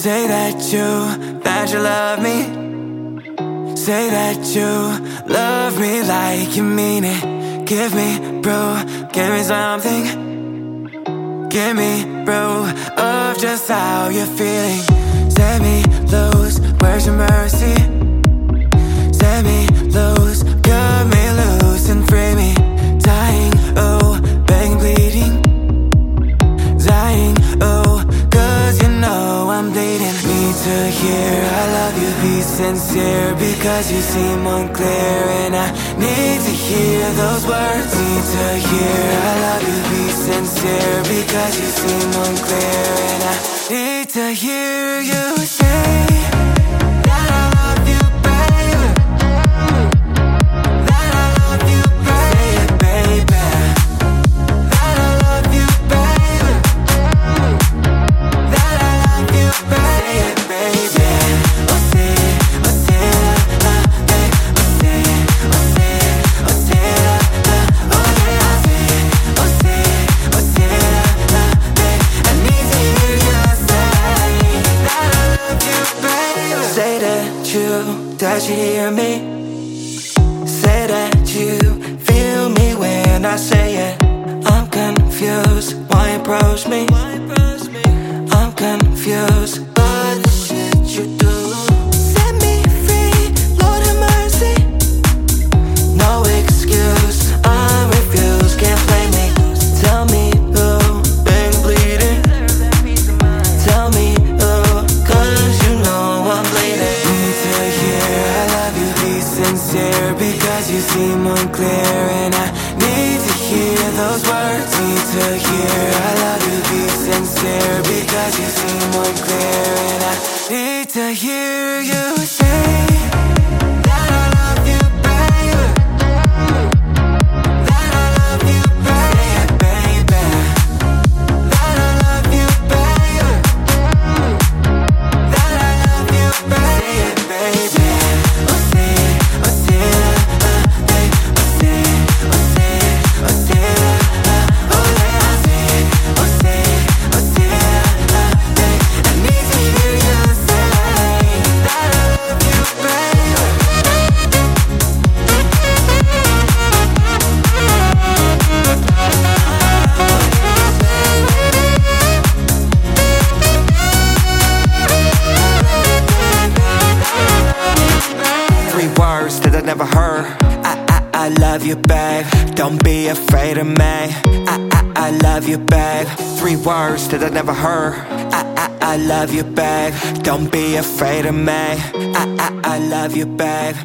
Say that you, that you love me. Say that you love me like you mean it. Give me, bro, give me something. Give me, bro, of just how you're feeling. To hear I love you, be sincere. Because you seem unclear, and I need to hear those words. Need to hear I love you, be sincere. Because you seem unclear, and I need to hear you you, that you hear me. Say that you feel me when I say it. I'm confused. Why approach me? I'm confused seem unclear, and I need to hear those words. Need to hear I love you, be sincere. Because you seem unclear, and I need to hear you say I, love you, babe. Don't be afraid of me. I, I, I love you, babe. Three words that I never heard. I, I, I love you, babe. Don't be afraid of me. I, I, I love you, babe.